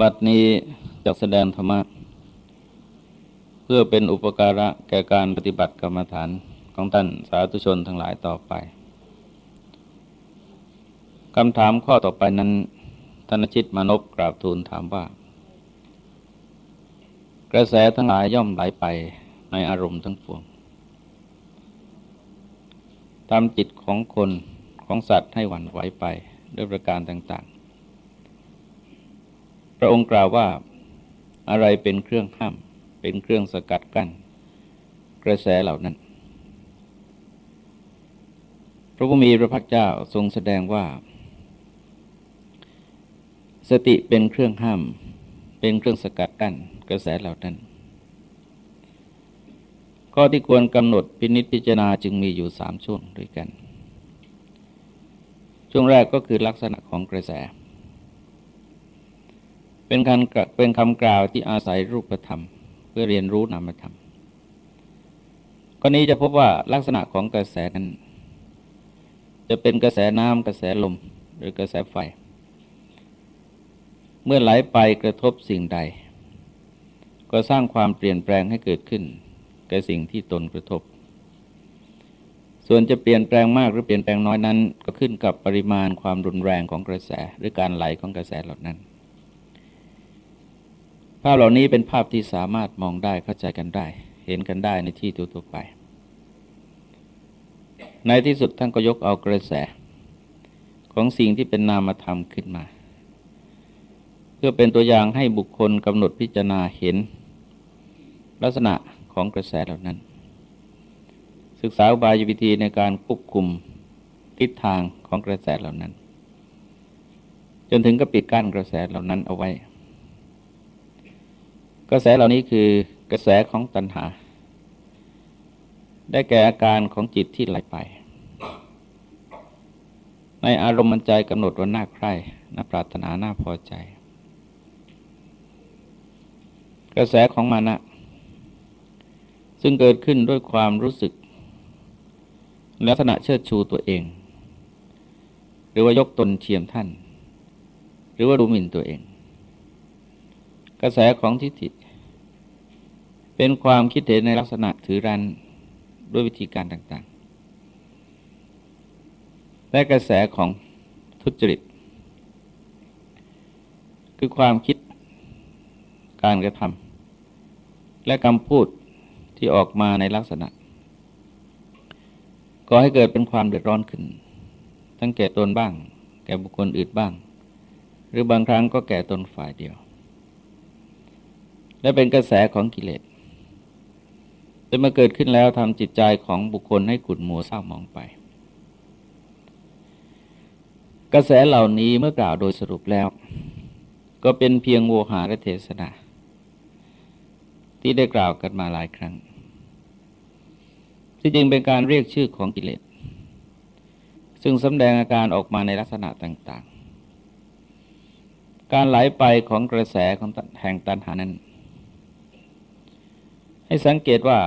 บัดนี้จะแสดงธรรมะเพื่อเป็นอุปการะแก่การปฏิบัติกรรมฐานของท่านสาธุชนทั้งหลายต่อไปคำถามข้อต่อไปนั้นธนชิตมนบกราบทูลถามว่า กระแสทั้งหลายย่อมไหลไปในอารมณ์ทั้งปวงทำจิตของคนของสัตว์ให้หวั่นไหวไปด้วยประการต่าง ระองค์กล่าวว่าอะไรเป็นเครื่องห้าม เป็นเครื่องสกัดกั้น กระแสเหล่านั้น พระพุทธมีพระพักเจ้าทรงแสดงว่า สติเป็นเครื่องห้าม เป็นเครื่องสกัดกั้น กระแสเหล่านั้น ข้อที่ควรกำหนดพินิจพิจารณาจึงมีอยู่สามช่วงด้วยกัน ช่วงแรกก็คือลักษณะของกระแส เป็นการเป็นคำกล่าวที่อาศัยรูปธรรม เพื่อเรียนรู้นามธรรมกรณีจะพบว่าลักษณะของกระแสนั้น จะเป็นกระแสน้ำกระแสลม หรือกระแสไฟ เมื่อไหลไปกระทบสิ่งใด ก็สร้างความเปลี่ยนแปลงให้เกิดขึ้นแก่สิ่งที่ตนกระทบ ส่วนจะเปลี่ยนแปลงมากหรือเปลี่ยนแปลงน้อยนั้น ก็ขึ้นกับปริมาณความรุนแรงของกระแสหรือการไหลของกระแสเหล่านั้น ภาพเหล่านี้เป็นภาพที่สามารถมองได้เข้าใจกันได้ เห็นกันได้ในที่ทั่วไป ในที่สุดท่านก็ยกเอากระแส ของสิ่งที่เป็นนามธรรมขึ้นมา เพื่อเป็นตัวอย่างให้บุคคลกำหนดพิจารณาเห็น ลักษณะของกระแสเหล่านั้น ศึกษาบายวิธีในการควบคุมทิศทางของกระแสเหล่านั้น จนถึงก็ปิดกั้นกระแสเหล่านั้นเอาไว้ กระแสเหล่านี้คือกระแสของตัณหา ได้แก่อาการของจิตที่ไหลไป ในอารมณ์มันใจกำหนดว่าน่าใคร่น่าปรารถนาน่าพอใจ กระแสของมานะซึ่งเกิดขึ้นด้วยความรู้สึก ลักษณะเชิดชูตัวเอง หรือว่ายกตนเทียมท่าน หรือว่าดูหมิ่นตัวเอง กระแสของทิฏฐิ เป็นความคิดเห็นในลักษณะถือรันด้วยวิธีการต่างๆ และกระแสของทุจริต คือความคิดการกระทำและคำพูดที่ออกมาในลักษณะก็ให้เกิดเป็นความเดือดร้อนขึ้น ทั้งแก่ตนบ้าง แก่บุคคลอื่นบ้าง หรือบางครั้งก็แก่ตนฝ่ายเดียว และเป็นกระแสของกิเลส แต่เมื่อเกิดขึ้นแล้วทำจิตใจของบุคคลให้ขุ่นมัวเศร้ามองไป กระแสเหล่านี้เมื่อกล่าวโดยสรุปแล้ว ก็เป็นเพียงโวหารเทศนา ที่ได้กล่าวกันมาหลายครั้ง ที่จริงเป็นการเรียกชื่อของกิเลสซึ่งสำแดงอาการออกมาในลักษณะต่างๆ การไหลไปของกระแสของแห่งตันหานั้น ให้สังเกตว่า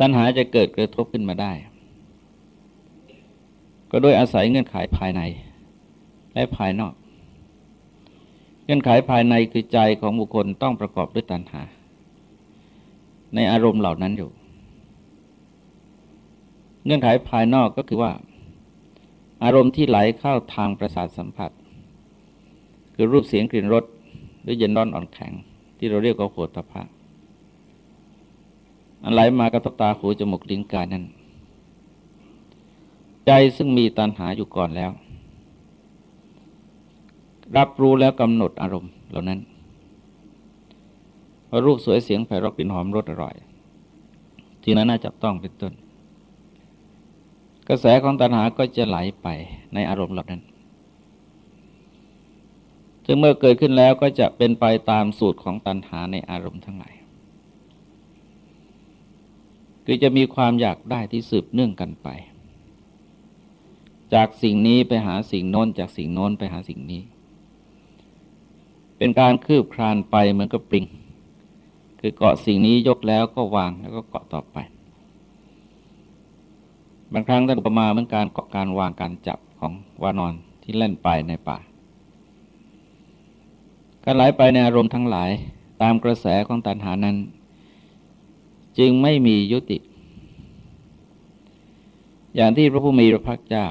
ตันหาจะเกิดกระทบขึ้นมาได้ ก็โดยอาศัยเงื่อนไขภายใน และภายนอก เงื่อนไขภายในคือใจของบุคคลต้องประกอบด้วยตันหา ในอารมณ์เหล่านั้นอยู่ เงื่อนไขภายนอกก็คือว่า อารมณ์ที่ไหลเข้าทางประสาทสัมผัส คือรูปเสียงกลิ่นรสหรือเย็นร้อนอ่อนแข็ง ที่เราเรียกว่าโผฏฐะ อันไหลมากระทบตาหูจมูกลิ้นกายนั้น ใจซึ่งมีตัณหาอยู่ก่อนแล้ว รับรู้แล้วกำหนดอารมณ์เหล่านั้นว่ารูปสวยเสียงไพเราะกลิ่นหอมรสอร่อย ที่นั้นน่าจับต้องเป็นต้น กระแสของตัณหาก็จะไหลไปในอารมณ์เหล่านั้นซึ่งเมื่อเกิดขึ้นแล้วก็จะเป็นไปตามสูตรของตัณหาในอารมณ์ทั้งหลาย คือจะมีความอยากได้ที่สืบเนื่องกันไป จากสิ่งนี้ไปหาสิ่งโน้น จากสิ่งโน้นไปหาสิ่งนี้ เป็นการคืบคลานไปเหมือนกับปริง คือเกาะสิ่งนี้ยกแล้วก็วางแล้วก็เกาะต่อไป บางครั้งท่านอุปมาเหมือนการเกาะการวางการจับของวานอนที่เล่นไปในป่าการไหลไปในอารมณ์ทั้งหลายตามกระแสของตัณหานั้น จึงไม่มียุติ อย่างที่พระผู้มีพระภาคเจ้า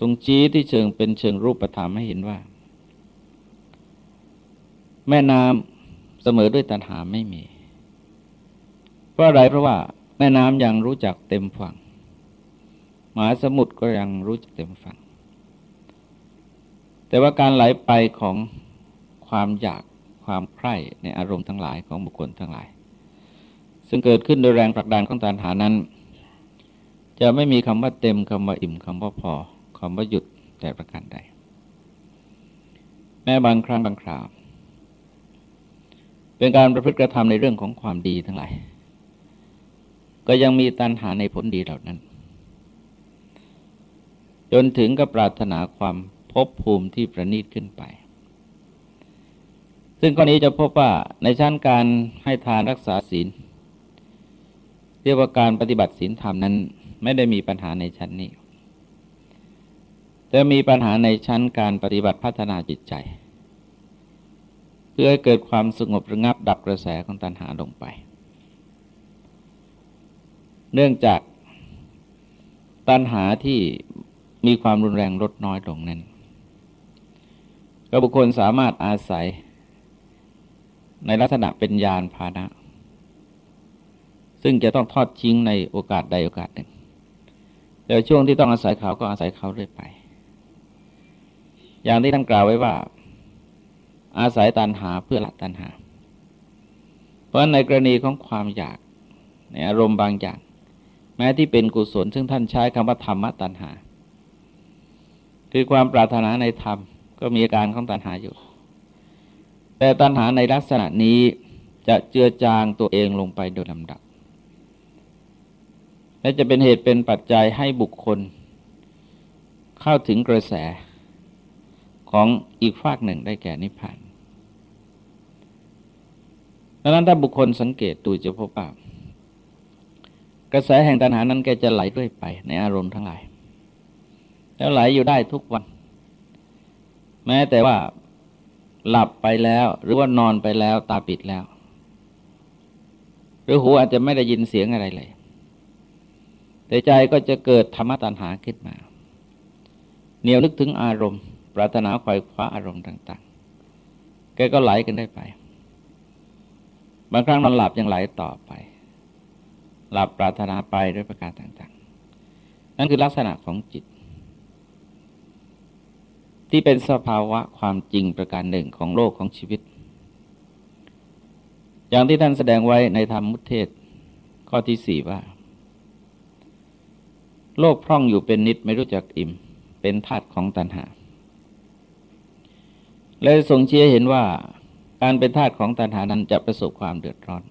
ทรงชี้ที่เชิงเป็นเชิงรูปธรรมให้เห็นว่า แม่น้ำเสมอด้วยตัณหาไม่มี เพราะอะไรเพราะว่า แม่น้ำยังรู้จักเต็มฝั่งมหาสมุทรก็ยังรู้จักเต็มฝั่งแต่ว่าการไหลไปของความอยากความใคร่ในอารมณ์ทั้งหลายของบุคคลทั้งหลาย ซึ่งเกิดขึ้นโดยแรงผลักดันของตัณหานั้น จะไม่มีคำว่าเต็มคำว่าอิ่มคำว่าพอคำว่าหยุดแต่ประการใด แม้บางครั้งบางคราว เป็นการประพฤติกระทำในเรื่องของความดีทั้งหลาย ก็ยังมีตัณหาในผลดีเหล่านั้น จนถึงกับปรารถนาความภพภูมิที่ประณีตขึ้นไปซึ่งกรณีจะพบว่าในชั้นการให้ทานรักษาศีล รียกว่าการปฏิบัติศีลธรรมนั้น ไม่ได้มีปัญหาในชั้นนี้ แต่มีปัญหาในชั้นการปฏิบัติพัฒนาจิตใจ เพื่อให้เกิดความสงบระงับดับกระแสของตัณหาลงไป เนื่องจากตัณหาที่มีความรุนแรงลดน้อยลงนั้นก็บุคคลสามารถอาศัยในลักษณะเป็นยานพาหนะ ซึ่งจะต้องทอดทิ้งในโอกาสใดโอกาสหนึ่งแต่ช่วงที่ต้องอาศัยเขาก็อาศัยเขาเรื่อยไป อย่างที่ท่านกล่าวไว้ว่า อาศัยตันหาเพื่อละตันหา เพราะในกรณีของความอยากในอารมณ์บางอย่าง แม้ที่เป็นกุศล ซึ่งท่านใช้คำว่าธรรมะตันหา คือความปรารถนาในธรรมก็มีอาการของตันหาอยู่ แต่ตัณหาในลักษณะนี้จะเจือจางตัวเองลงไปโดยลำดับ และจะเป็นเหตุเป็นปัจจัยให้บุคคล เข้าถึงกระแสของอีกฝากหนึ่งได้แก่นิพพานดังนั้นถ้าบุคคลสังเกตดูจะพบว่ากระแสแห่งตัณหานั้นแกจะไหลด้วยไปในอารมณ์ทั้งหลาย แล้วไหลอยู่ได้ทุกวัน แม้แต่ว่าหลับไปแล้ว หรือว่านอนไปแล้วตาปิดแล้ว หรือหูอาจจะไม่ได้ยินเสียงอะไรเลย แต่ใจก็จะเกิดธรรมตัณหาขึ้นมา เหนียวนึกถึงอารมณ์ ปรารถนาควายคว้าอารมณ์ต่าง ๆ แกก็ไหลกันได้ไป บางครั้งนอนหลับยังไหลต่อไป หลับปรารถนาไปด้วยประการต่าง ๆ นั่นคือลักษณะของจิต ที่เป็นสภาวะความจริงประการหนึ่งของโลกของชีวิต อย่างที่ท่านแสดงไว้ในธรรมมุทเทศข้อที่สี่ว่า โลกพร่องอยู่เป็นนิดไม่รู้จักอิ่ม เป็นธาตุของตัณหา และทรงเชี้เห็นว่าการเป็นธาตุของตัณหานั้นจะประสบความเดือดร้อน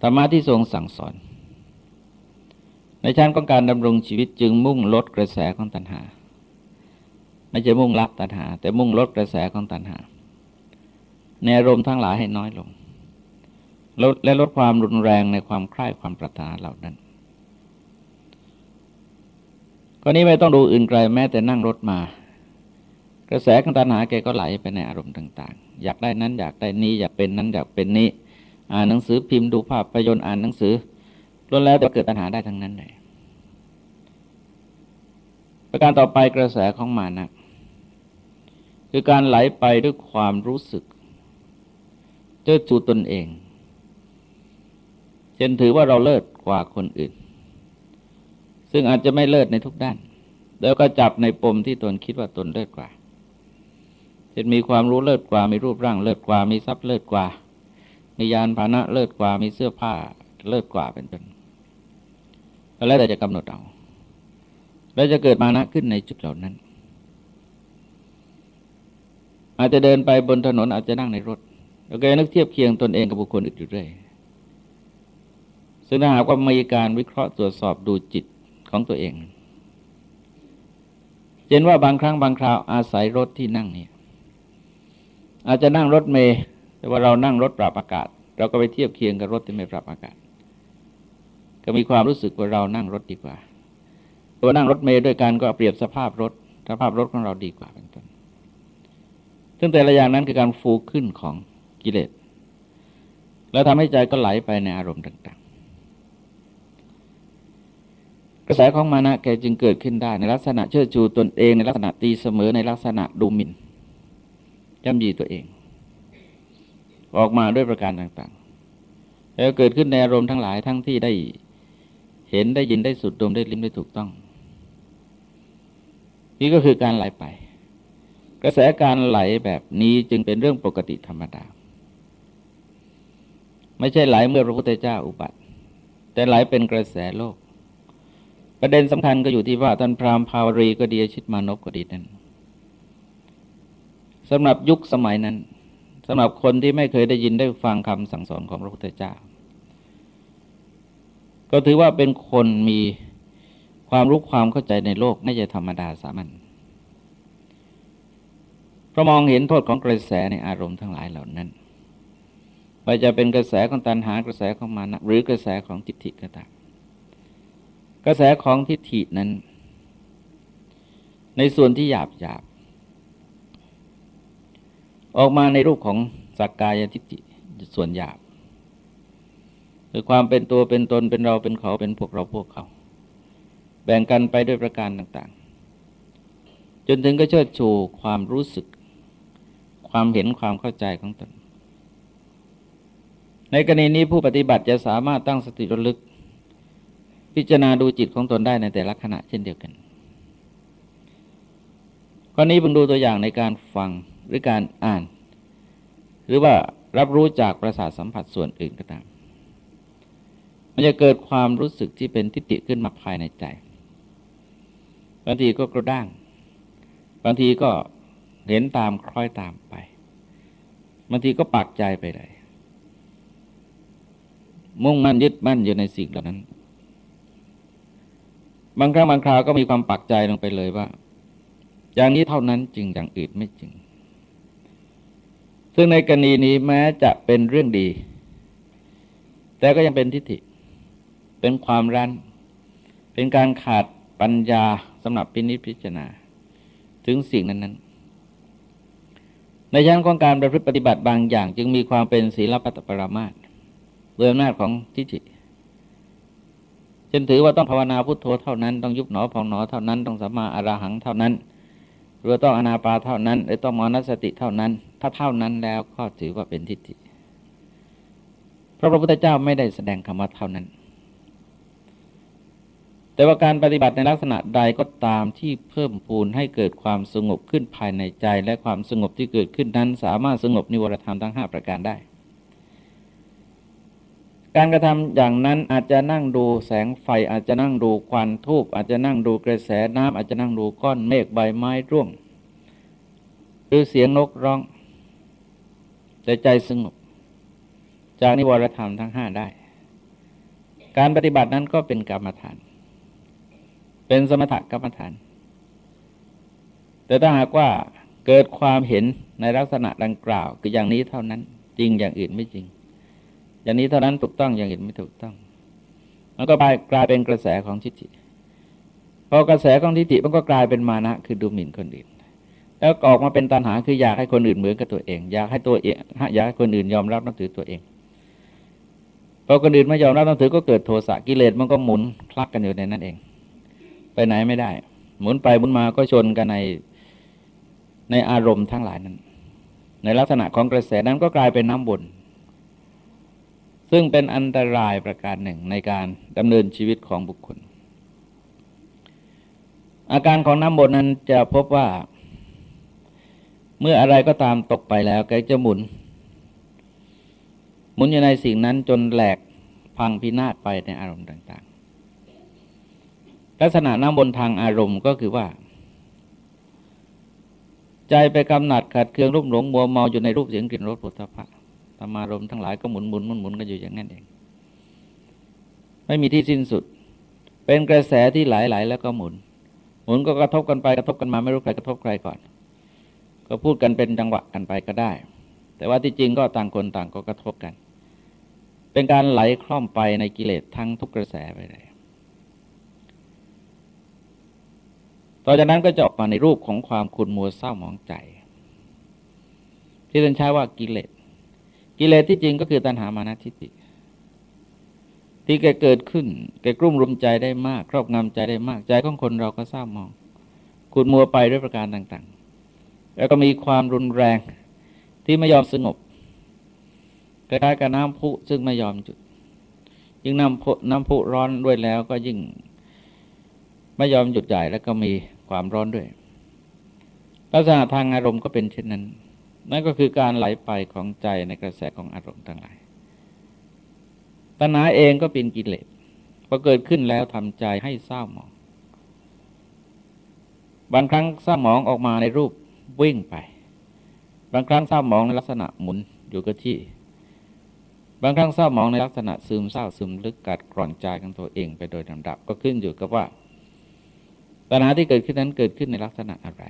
ธรรมะที่ทรงสั่งสอน ในชั้นของการดำรงชีวิตจึงมุ่งลดกระแสของตัณหา ไม่จะมุ่งละตัณหา แต่มุ่งลดกระแสของตัณหา ในอารมณ์ทั้งหลายให้น้อยลงลและลดความรุนแรงในความคล้ายความปรารถนาเหล่านั้น ก็นี้ไม่ต้องดูอื่นไกลแม้แต่นั่งรถมา กระแสของตัณหาแกก็ไหลไปในอารมณ์ต่าง ๆ อยากได้นั้นอยากได้นี้อยากเป็นนั้นอยากเป็นนี้ อ่านหนังสือพิมพ์ดูภาพยนตร์อ่านหนังสือล้วนแล้วแต่เกิดตัณหาได้ทั้งนั้นเลยประการต่อไปกระแสของมานะคือการไหลไปด้วยความรู้สึกเจ้าจูตนเอง เช่นถือว่าเราเลิศกว่าคนอื่น ซึ่งอาจจะไม่เลิศในทุกด้าน แล้วก็จับในปมที่ตนคิดว่าตนเลิศกว่าเช่นมีความรู้เลิศกว่า มีรูปร่างเลิศกว่า มีทรัพย์เลิศกว่า มียานพาหนะเลิศกว่า มีเสื้อผ้าเลิศกว่าเป็นต้นแล้วแต่จะกำหนดเอา แล้วจะเกิดมานะขึ้นในจุดเหล่านั้น อาจจะเดินไปบนถนนอาจจะนั่งในรถแล้วก็นึกเทียบเคียงตนเองกับบุคคลอื่นอยู่เรื่อยซึ่งถ้าหากว่ามีการวิเคราะห์ตรวจสอบดูจิต ของตัวเองเห็นว่าบางครั้งบางคราวอาศัยรถที่นั่งนี่อาจจะนั่งรถเมย์แต่ว่าเรานั่งรถปรับอากาศ เราก็ไปเทียบเคียงกับรถที่ไม่ปรับอากาศ ก็มีความรู้สึกว่าเรานั่งรถดีกว่าตัวนั่งรถเมย์ด้วยกันก็เปรียบสภาพรถสภาพรถของเราดีกว่าเป็นต้นซึ่งแต่ละอย่างนั้นคือการฟูขึ้นของกิเลสแล้วทำให้ใจก็ไหลไปในอารมณ์ต่างๆ กระแสของมานะแกจึงเกิดขึ้นได้ ในลักษณะเชื่อชูตนเองในลักษณะตีเสมอในลักษณะดูหมิ่นย่ำยีตัวเอง ออกมาด้วยประการต่างๆ แล้วเกิดขึ้นในอารมณ์ทั้งหลายทั้งที่ได้เห็นได้ยินได้สุดดมได้ลิ้มได้ถูกต้อง นี่ก็คือการไหลไป กระแสการไหลแบบนี้จึงเป็นเรื่องปกติธรรมดา ไม่ใช่ไหลเมื่อพระพุทธเจ้าอุบัติ แต่ไหลเป็นกระแสโลก ประเด็นสำคัญก็อยู่ที่ว่าท่านพราหมณ์ภาวรีก็ดีชิตมานพก็ดีนั้นสำหรับยุคสมัยนั้นสำหรับคนที่ไม่เคยได้ยินได้ฟังคำสั่งสอนของพระพุทธเจ้า ก็ถือว่าเป็นคนมีความรู้ความเข้าใจในโลกไม่ใช่ธรรมดาสามัญเพราะมองเห็นโทษของกระแสในอารมณ์ทั้งหลายเหล่านั้นว่าจะเป็นกระแสของตัณหากระแสของมานะหรือกระแสของทิฏฐิก็ตาม กระแสของทิฏฐินั้น ในส่วนที่หยาบหยาบออกมาในรูปของสักกายทิฏฐิส่วนหยาบคือความเป็นตัวเป็นตนเป็นเราเป็นเขาเป็นพวกเราพวกเขา แบ่งกันไปด้วยประการต่าง ๆ จนถึงก็เชิดชูความรู้สึก ความเห็นความเข้าใจของตน ในกรณีนี้ผู้ปฏิบัติจะสามารถตั้งสติระลึก พิจารณาดูจิตของตนได้ในแต่ละขณะเช่นเดียวกันข้อนี้เพิ่งดูตัวอย่างในการฟังหรือการอ่าน หรือว่ารับรู้จากประสาทสัมผัสส่วนอื่นก็ตาม มันจะเกิดความรู้สึกที่เป็นทิฏฐิขึ้นมาภายในใจ บางทีก็กระด้าง บางทีก็เห็นตามคล้อยตามไป บางทีก็ปักใจไปเลย มุ่งมั่นยึดมั่นอยู่ในสิ่งเหล่านั้น บางครั้งบางคราวก็มีความปักใจลงไปเลยว่า อย่างนี้เท่านั้นจริงอย่างอื่นไม่จริง ซึ่งในกรณีนี้แม้จะเป็นเรื่องดี แต่ก็ยังเป็นทิฏฐิ เป็นความรันเป็นการขาดปัญญาสำหรับพินิจพิจารณา ถึงสิ่งนั้น ๆ ในชั้นของการประพฤติปฏิบัติบางอย่าง จึงมีความเป็นศีลปัตตปรามาตโดยอำนาจของทิฏฐิ เช่นถือว่าต้องภาวนาพุทโธเท่านั้นต้องยุบหนอพองหนอเท่านั้นต้องสัมมาอราหังเท่านั้นหรือต้องอนาปาเท่านั้น หรือต้องมรณสติเท่านั้น ถ้าเท่านั้นแล้วก็ถือว่าเป็นทิฏฐิพระพระพุทธเจ้าไม่ได้แสดงคำว่าเท่านั้น แต่ว่าการปฏิบัติในลักษณะใดก็ตามที่เพิ่มพูนให้เกิดความสงบขึ้นภายในใจ และความสงบที่เกิดขึ้นนั้น สามารถสงบนิวรธรรมทั้งห้าประการได้ การกระทำอย่างนั้นอาจจะนั่งดูแสงไฟอาจจะนั่งดูควันทูบอาจจะนั่งดูกระแสน้ำอาจจะนั่งดูก้อนเมฆใบไม้ร่วง หรือเสียงนกร้องแต่ใจสงบ จากนิวรธรรมทั้งห้าได้ การปฏิบัตินั้นก็เป็นกรรมฐาน เป็นสมถกรรมฐาน แต่ถ้าหากว่าเกิดความเห็นในลักษณะดังกล่าว คืออย่างนี้เท่านั้น จริงอย่างอื่นไม่จริง อย่างนี้เท่านั้นถูกต้องอย่างอื่นไม่ถูกต้อง มันก็กลายเป็นกระแสของทิฏฐิพอกระแสของทิฏฐิมันก็กลายเป็นมานะคือดูหมิ่นคนอื่น แล้วออกมาเป็นตัณหาคืออยากให้คนอื่นเหมือนกับตัวเอง อยากให้ตัวเองอยากให้คนอื่นยอมรับนับถือตัวเองพอคนอื่นไม่ยอมรับนับถือก็เกิดโทสะกิเลสมันก็หมุนคลักกันอยู่ในนั้นเอง ไปไหนไม่ได้ หมุนไปหมุนมาก็ชนกันในในอารมณ์ทั้งหลายนั้น ในลักษณะของกระแสนั้นก็กลายเป็นน้ำบน ซึ่งเป็นอันตรายประการหนึ่งในการดำเนินชีวิตของบุคคล อาการของน้ำบนนั้นจะพบว่า เมื่ออะไรก็ตามตกไปแล้วแกจะหมุน หมุนอยู่ในสิ่งนั้นจนแหลกพังพินาศไปในอารมณ์ต่างๆ ลักษณะน้ำบนทางอารมณ์ก็คือว่า ใจไปกำหนัดขัดเคืองรุ่มหลงมัวเมาอยู่ในรูปเสียงกลิ่นรสปุถะพะธ รรมารมทั้งหลายก็หมุนหมุนหมุนหมุนกันอยู่อย่างนั้นเอง ไม่มีที่สิ้นสุด เป็นกระแสที่ไหลไหลแล้วก็หมุน หมุนก็กระทบกันไปกระทบกันมาไม่รู้ใครกระทบใครก่อน ก็พูดกันเป็นจังหวะกันไปก็ได้ แต่ว่าที่จริงก็ต่างคนต่างก็กระทบกัน เป็นการไหลคล่อมไปในกิเลสทั้งทุกกระแสไปเลยต่อจากนั้นก็จะออกมาในรูปของความขุ่นมัวเศร้าหมองใจ ที่ท่านใช้ว่ากิเลส กิเลสที่จริงก็คือตัณหามานะทิฏฐิที่แกเกิดขึ้นแกกลุ่มรุมใจได้มาก ครอบงำใจได้มากใจของคนเราก็เศร้ามองขุดมัวไปด้วยประการต่างๆ แล้วก็มีความรุนแรงที่ไม่ยอมสงบคล้ายๆกับน้ำพุซึ่งไม่ยอมจุด ยิ่งน้ำพุน้ำพุร้อนด้วยแล้วก็ยิ่งไม่ยอมหยุดใหญ่แล้วก็มีความร้อนด้วยลักษณะทางอารมณ์ก็เป็นเช่นนั้น นั่นก็คือการไหลไปของใจในกระแสของอารมณ์ทั้งหลายตัณหาเองก็เป็นกิเลสพอเกิดขึ้นแล้วทำใจให้เศร้าหมอง บางครั้งเศร้าหมองออกมาในรูปวิ่งไป บางครั้งเศร้าหมองในลักษณะหมุนอยู่กับที่ บางครั้งเศร้าหมองในลักษณะซึมเศร้าซึมลึกกัดกร่อนใจของตัวเองไปโดยลำดับก็ขึ้นอยู่กับว่าตัณหาที่เกิดขึ้นนั้นเกิดขึ้นในลักษณะอะไร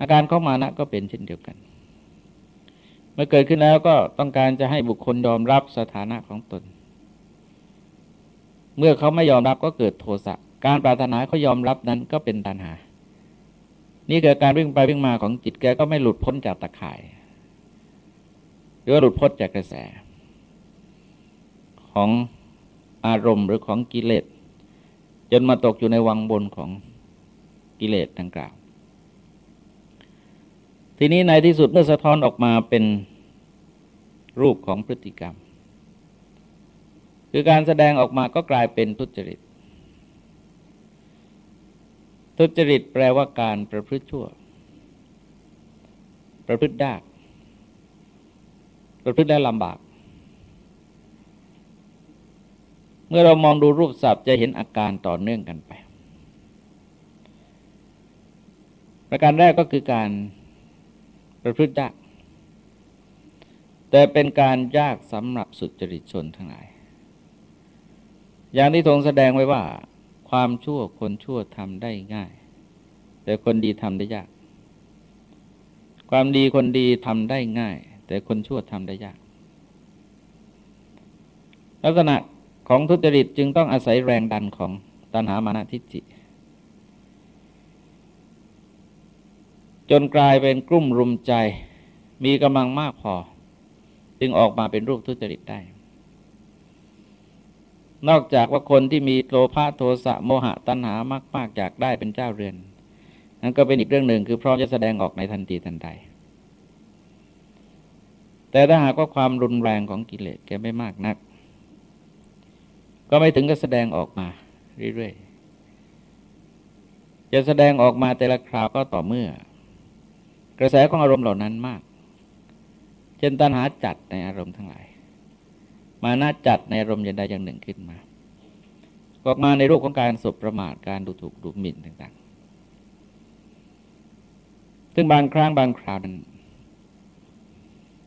อาการเข้ามานะก็เป็นเช่นเดียวกัน เมื่อเกิดขึ้นแล้วก็ต้องการจะให้บุคคลยอมรับสถานะของตน เมื่อเขาไม่ยอมรับก็เกิดโทสะการปรารถนาเขายอมรับนั้นก็เป็นตัณหา นี่เกิดการวิ่งไปวิ่งมาของจิตแกก็ไม่หลุดพ้นจากตะข่าย หรือว่าหลุดพ้นจากกระแส ของอารมณ์หรือของกิเลสจนมาตกอยู่ในวังบนของกิเลสดังกล่าว ทีนี้ในที่สุดเมื่อสะท้อนออกมาเป็นรูปของพฤติกรรม คือการแสดงออกมาก็กลายเป็นทุจริต ทุจริตแปลว่าการประพฤติชั่ว ประพฤติยาก ประพฤติได้ลำบาก เมื่อเรามองดูรูปสับจะเห็นอาการต่อเนื่องกันไป ประการแรกก็คือการ ประพฤติยากแต่เป็นการยากสำหรับสุจริตชนทั้งหลาย อย่างที่ทรงแสดงไว้ว่า ความชั่วคนชั่วทำได้ง่าย แต่คนดีทำได้ยาก ความดีคนดีทำได้ง่าย แต่คนชั่วทำได้ยาก ลักษณะของทุจริตจึงต้องอาศัยแรงดันของตัณหามานะทิฏฐิ จนกลายเป็นกลุ่มรุมใจ มีกำลังมากพอ จึงออกมาเป็นรูปทุจริตได้ นอกจากว่าคนที่มีโลภะโทสะโมหะตัณหามาก ๆ อยากได้เป็นเจ้าเรือน นั่นก็เป็นอีกเรื่องหนึ่งคือพร้อมจะแสดงออกในทันทีทันใด แต่ถ้าหากว่าความรุนแรงของกิเลสแกไม่มากนัก ก็ไม่ถึงกับแสดงออกมาเรื่อยๆจะแสดงออกมาแต่ละคราวก็ต่อเมื่อ กระแสของอารมณ์เหล่านั้นมาก เช่นตัณหาจัดในอารมณ์ทั้งหลาย มาน่าจัดในอารมณ์อย่างใดอย่างหนึ่งขึ้นมาออกมาในรูปของการสุประมาทการดูถูกดูหมิ่นต่างๆ ซึ่งบางครั้งบางคราวนั้น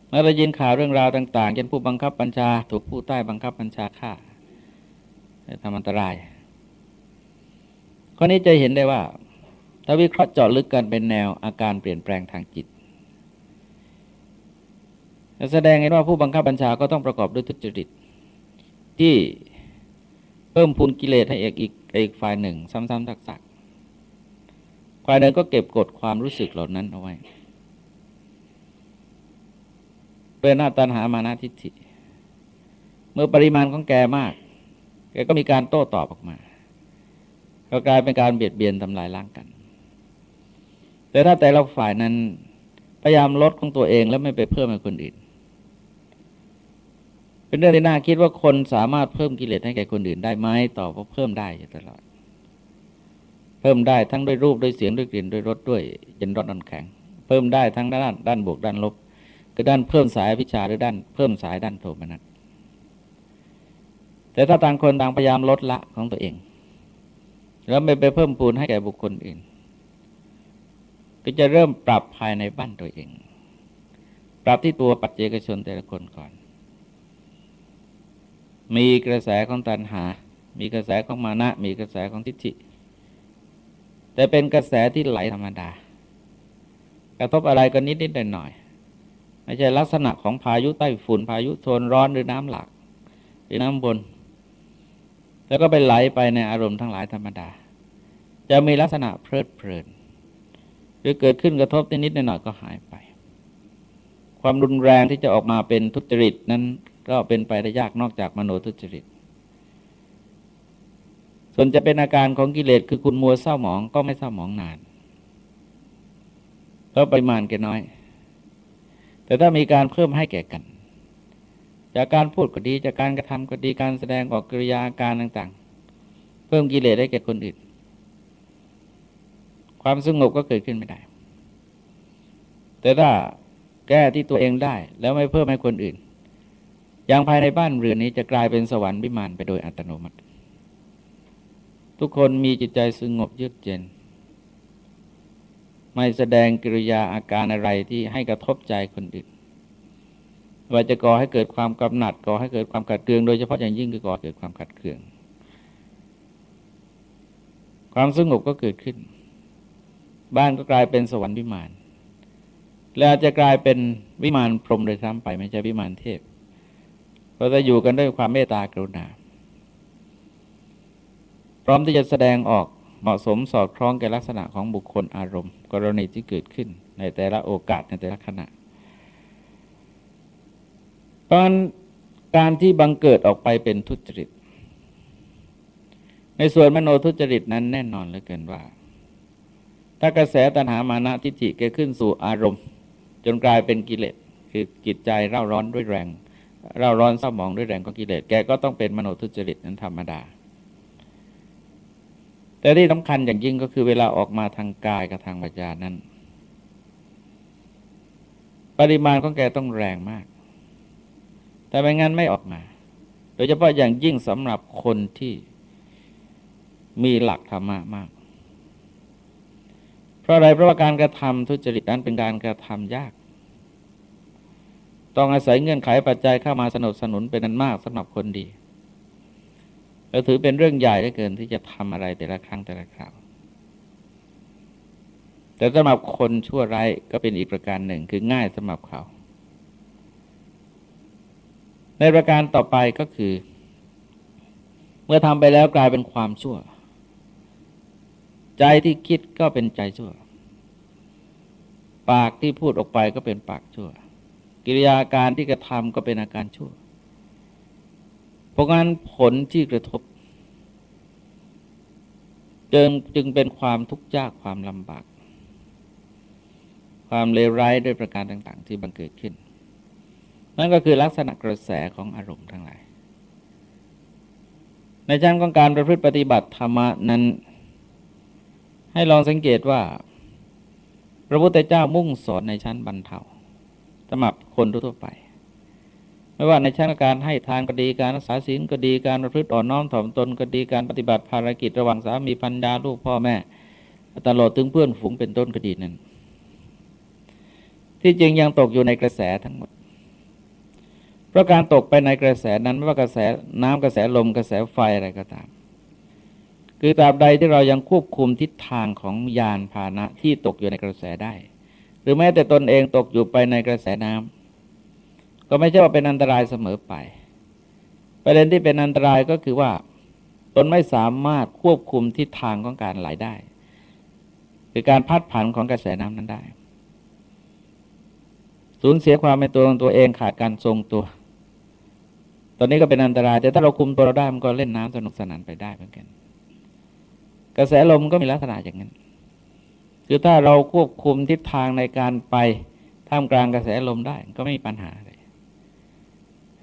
เมื่อเรายินข่าวเรื่องราวต่างๆเช่นผู้บังคับบัญชา ถูกผู้ใต้บังคับบัญชาฆ่าทำอันตรายข้อนี้จะเห็นได้ว่า ถ้าวิเคราะห์เจาะลึกกันเป็นแนวอาการเปลี่ยนแปลงทางจิตแสดงเห็นว่าผู้บังคับบัญชาก็ต้องประกอบด้วยทุจริต ที่เพิ่มพูนกิเลสให้เอกอีกอีกฝ่ายหนึ่ง ซ้ำๆซักๆฝ่ายหนึ่งก็เก็บกดความรู้สึกเหล่านั้นเอาไว้ เป็นหน้าตันหามานาทิฏฐิเมื่อปริมาณของแกมาก แกก็มีการโต้ตอบออกมา ก็กลายเป็นการเบียดเบียนทำลายล้างกัน แต่ถ้าแต่ละฝ่ายนั้น พยายามลดของตัวเองแล้วไม่ไปเพิ่มให้คนอื่น เป็นเรื่องที่น่าคิดว่าคนสามารถเพิ่มกิเลสให้แก่คนอื่นได้ไหมตอบว่าเพิ่มได้อยู่ตลอด เพิ่มได้ทั้งด้วยรูปด้วยเสียงด้วยกลิ่นด้วยรสด้วยเย็นร้อนนอนแข็ง เพิ่มได้ทั้งด้านด้านบวกด้านลบคือด้านเพิ่มสายวิชาหรือด้านเพิ่มสายด้านโทมนัสแต่ถ้าต่างคนต่างพยายามลดละของตัวเอง แล้วไม่ไปเพิ่มปูนให้แก่บุคคลอื่น ก็จะเริ่มปรับภายในบ้านตัวเอง ปรับที่ตัวปัจเจกชนแต่ละคนก่อน มีกระแสของตัณหา มีกระแสของมานะ มีกระแสของทิฏฐิ แต่เป็นกระแสที่ไหลธรรมดา กระทบอะไรก็นิดนิดหน่อยหน่อยไม่ใช่ลักษณะของพายุใต้ฝุ่น พายุโซนร้อนหรือน้ำหลากหรือน้ำบน แล้วก็ไปไหลไปในอารมณ์ทั้งหลายธรรมดา จะมีลักษณะเพลิดเพลิน หรือเกิดขึ้นกระทบนิดหน่อยก็หายไป ความรุนแรงที่จะออกมาเป็นทุจริตนั้นก็เป็นไปได้ยากนอกจากมโนทุจริต ส่วนจะเป็นอาการของกิเลสคือคุณมัวเศร้าหมองก็ไม่เศร้าหมองนานเพราะปริมาณแกน้อย แต่ถ้ามีการเพิ่มให้แก่กัน จากการพูดก็ดีจากการกระทำก็ดีการแสดงออกกิริยาการต่าง ๆ เพิ่มกิเลสให้แก่คนอื่น ความสงบก็เกิดขึ้นไม่ได้ แต่ถ้าแก้ที่ตัวเองได้ แล้วไม่เพิ่มให้คนอื่น อย่างภายในบ้านเรือนนี้จะกลายเป็นสวรรค์วิมานไปโดยอัตโนมัติ ทุกคนมีจิตใจสงบเยืดเย็น ไม่แสดงกิริยาอาการอะไรที่ให้กระทบใจคนอื่นว่าจะก่อให้เกิดความกำหนัดก่อให้เกิดความขัดเคือง โดยเฉพาะอย่างยิ่งคือก่อเกิดความขัดเคือง ความสงบก็เกิดขึ้น บ้านก็กลายเป็นสวรรค์วิมาน แล้วจะกลายเป็นวิมานพรหมเลยซ้ำไปไม่ใช่วิมานเทพเราจะอยู่กันด้วยความเมตตากรุณา พร้อมที่จะแสดงออกเหมาะสมสอดคล้องแก่ลักษณะของบุคคลอารมณ์ กรณีที่เกิดขึ้นในแต่ละโอกาสในแต่ละขณะเพราะการที่บังเกิดออกไปเป็นทุจริต ในส่วนมโนทุจริตนั้นแน่นอนเหลือเกินว่า ถ้ากระแสตัณหามานะทิฏฐิเกิดขึ้นสู่อารมณ์ จนกลายเป็นกิเลสคือจิตใจเร่าร้อนด้วยแรง เร่าร้อนเศร้าหมองด้วยแรงของกิเลสแกก็ต้องเป็นมโนทุจริตนั้นธรรมดา แต่ที่สำคัญอย่างยิ่งก็คือเวลาออกมาทางกายกับทางวาจานั้น ปริมาณของแกต้องแรงมาก แต่ไม่งั้นไม่ออกมา โดยเฉพาะอย่างยิ่งสำหรับคนที่มีหลักธรรมะมาก ราะอะไรเพราะว่าการกระทำทุจริตนั้นเป็นการกระทำยาก ต้องอาศัยเงื่อนไขปัจจัยเข้ามาสนับสนุนเป็นนันมากสำหรับคนดีเราถือเป็นเรื่องใหญ่ได้เกินที่จะทำอะไรแต่ละครั้งแต่ละคราวแต่สำหรับคนชั่วร้ายก็เป็นอีกประการหนึ่งคือง่ายสำหรับเขา ในประการต่อไปก็คือ เมื่อทำไปแล้วกลายเป็นความชั่ว ใจที่คิดก็เป็นใจชั่ว ปากที่พูดออกไปก็เป็นปากชั่ว กิริยาการที่กระทำก็เป็นอาการชั่ว เพราะงั้นผลที่กระทบจึงจึงเป็นความทุกข์ยากความลำบาก ความเลวร้ายด้วยประการต่าง ๆ ที่บังเกิดขึ้น นั่นก็คือลักษณะกระแสของอารมณ์ทั้งหลาย ในชั้นของการประพฤติปฏิบัติธรรมนั้น ให้ลองสังเกตว่า พระพุทธเจ้ามุ่งสอนในชั้นบรรเทาสำหรับคนทั่วไป ไม่ว่าในชั้นการให้ทานก็ดีการรักษาศีลก็ดีการประพฤติอ่อนน้อมถ่อมตนก็ดีการปฏิบัติภารกิจระหว่างสามีพันดาลูกพ่อแม่ตลอดถึงเพื่อนฝูงเป็นต้นก็ดีนั้น ที่จริงยังตกอยู่ในกระแสทั้งหมดเพราะการตกไปในกระแสนั้นไม่ว่ากระแสน้ำกระแสลมกระแสไฟอะไรก็ตาม คือตราบใดที่เรายังควบคุมทิศทางของยานพาหนะที่ตกอยู่ในกระแสได้ หรือแม้แต่ตนเองตกอยู่ไปในกระแสน้ำก็ไม่ใช่ว่าเป็นอันตรายเสมอไป ประเด็นที่เป็นอันตรายก็คือว่า ตนไม่สามารถควบคุมทิศทางของการไหลได้คือการพัดผันของกระแสน้ำนั้นได้ สูญเสียความเป็นตัวของตัวเองขาดการทรงตัว ตอนนี้ก็เป็นอันตราย แต่ถ้าเราคุมตัวเราได้มันก็เล่นน้ำสนุกสนานไปได้เหมือนกัน กระแสลมก็มีลักษณะอย่างนั้น คือถ้าเราควบคุมทิศทางในการไปท่ามกลางกระแสลมได้ก็ไม่มีปัญหาเลย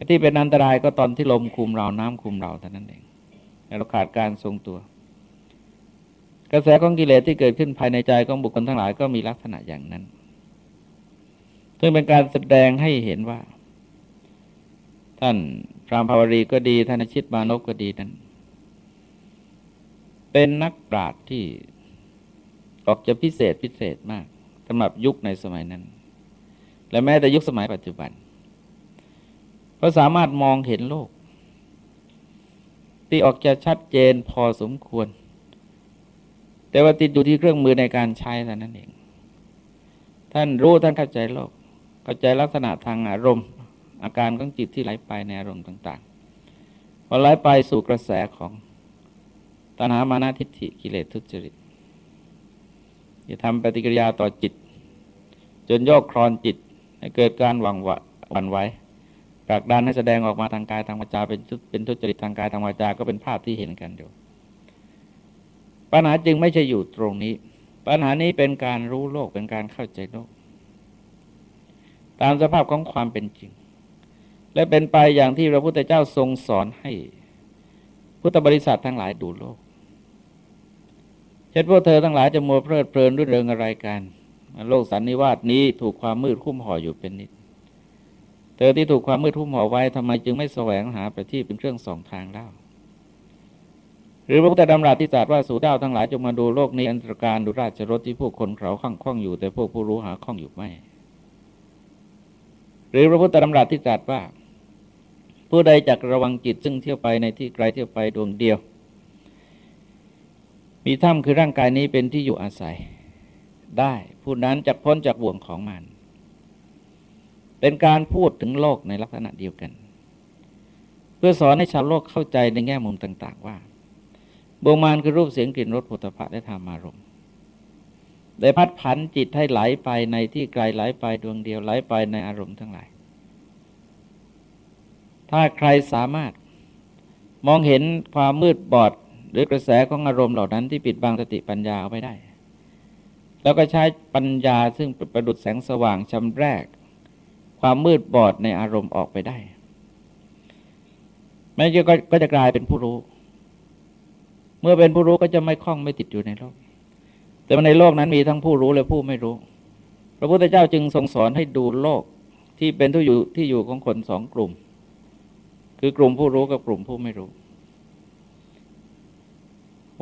ที่เป็นอันตรายก็ตอนที่ลมคุมเราน้ำคุมเราเท่านั้นเองเราขาดการทรงตัว กระแสของกิเลสที่เกิดขึ้นภายในใจของบุคคลทั้งหลายก็มีลักษณะอย่างนั้น ซึ่งเป็นการแสดงให้เห็นว่า ท่านพรามภาวรีก็ดีท่านชิตมานพก็ดีนั้น เป็นนักปราชญ์ที่ออกจะพิเศษพิเศษมากสำหรับยุคในสมัยนั้น และแม้แต่ยุคสมัยปัจจุบันก็สามารถมองเห็นโลก ที่ออกจะชัดเจนพอสมควร แต่ว่าติดอยู่ที่เครื่องมือในการใช้เท่านั้นเอง ท่านรู้ท่านเข้าใจโลก เข้าใจลักษณะทางอารมณ์ อาการของจิตที่ไหลไปในอารมณ์ต่างๆพอไหลไปสู่กระแสของ ตัณหามานาทิฏฐิกิเลสทุจริตจะทำปฏิกิริยาต่อจิต จนโยกคลอนจิต ให้เกิดการหวังหวันไหวผลักดันให้แสดงออกมาทางกายทางวาจาเป็นเป็นทุจริตทางกายทางวาจาก็เป็นภาพที่เห็นกันอยู่ปัญหาจึงไม่ใช่อยู่ตรงนี้ ปัญหานี้เป็นการรู้โลกเป็นการเข้าใจโลก ตามสภาพของความเป็นจริง และเป็นไปอย่างที่พระพุทธเจ้าทรงสอนให้ พุทธบริษัททั้งหลายดูโลก ช่นพวกเธอทั้งหลายจะมัวเพลิดเพลินรื่นเริงอะไรกัน โลกสันนิวาสนี้ถูกความมืดคุ้มห่ออยู่เป็นนิด เธอที่ถูกความมืดคุ้มห่อไว้ทำไมจึงไม่แสวงหาประทีปเป็นเครื่องส่องทางเล่า หรือพระพุทธดำรัสที่ตรัสว่าสู่เจ้าทั้งหลายจงมาดูโลกนี้อันตรการดูราชรถที่พวกคนเขาข้องข้องอยู่ แต่พวกผู้รู้หาข้องอยู่ไม่ หรือพระพุทธดำรัสที่ตรัสว่า ผู้ใดจักระวังจิตซึ่งเที่ยวไปในที่ไกลเที่ยวไปดวงเดียว มีถ้ำคือร่างกายนี้เป็นที่อยู่อาศัยได้ผู้นั้นจะพ้นจากบ่วงของมัน เป็นการพูดถึงโลกในลักษณะเดียวกัน เพื่อสอนให้ชาวโลกเข้าใจในแง่มุมต่าง ๆ ว่าบวงมานคือรูปเสียงกลิ่นรสผลิตภัณฑ์และธรรมารมณ์ได้พัดผันจิตให้ไหลไปในที่ไกลไหลไปดวงเดียวไหลไปในอารมณ์ทั้งหลาย ถ้าใครสามารถมองเห็นความมืดบอด หรือกระแสของอารมณ์เหล่านั้นที่ปิดบังสติปัญญาเอาไว้ได้ แล้วก็ใช้ปัญญาซึ่งประดุดแสงสว่างชำแรก ความมืดบอดในอารมณ์ออกไปได้แม้จะก็จะกลายเป็นผู้รู้ เมื่อเป็นผู้รู้ก็จะไม่คล้องไม่ติดอยู่ในโลก แต่ในโลกนั้นมีทั้งผู้รู้และผู้ไม่รู้ พระพุทธเจ้าจึงทรงสอนให้ดูโลกที่เป็นที่อยู่ที่อยู่ของคนสองกลุ่ม คือกลุ่มผู้รู้กับกลุ่มผู้ไม่รู้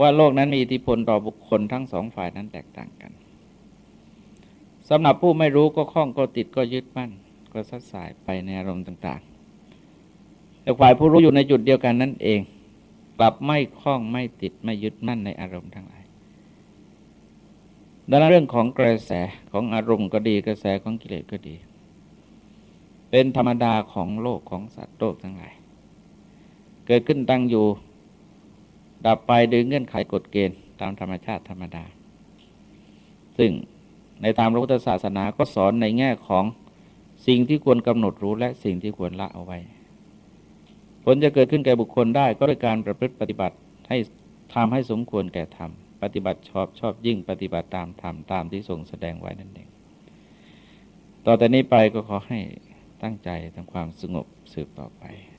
ว่าโลกนั้นมีอิทธิพลต่อบุคคลทั้งสองฝ่ายนั้นแตกต่างกันสำหรับผู้ไม่รู้ก็คล้องก็ติดก็ยึดมั่น ก็สัดสายไปในอารมณ์ต่าง ๆ แต่ฝ่ายผู้รู้อยู่ในจุดเดียวกันนั่นเองกลับไม่คล้องไม่ติดไม่ยึดมั่นในอารมณ์ทั้งหลายดังนั้นเรื่องของกระแสของอารมณ์ก็ดีกระแสของกิเลสก็ดี เป็นธรรมดาของโลกของสัตว์โลกทั้งหลาย เกิดขึ้นตั้งอยู่ ดับไปโดยเงื่อนไขกฎเกณฑ์ตามธรรมชาติธรรมดา ซึ่งในตามพระพุทธศาสนาก็สอนในแง่ของสิ่งที่ควรกำหนดรู้และสิ่งที่ควรละเอาไว้ ผลจะเกิดขึ้นแก่บุคคลได้ก็ด้วยการประพฤติปฏิบัติให้ทำให้สมควรแก่ธรรมปฏิบัติชอบชอบยิ่งปฏิบัติตามธรรมตามที่ทรงแสดงไว้นั่นเอง ต่อแต่นี้ไปก็ขอให้ตั้งใจทำความสงบสืบต่อไป